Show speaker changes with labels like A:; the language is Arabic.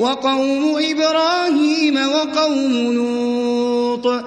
A: وقوم إبراهيم وقوم لوط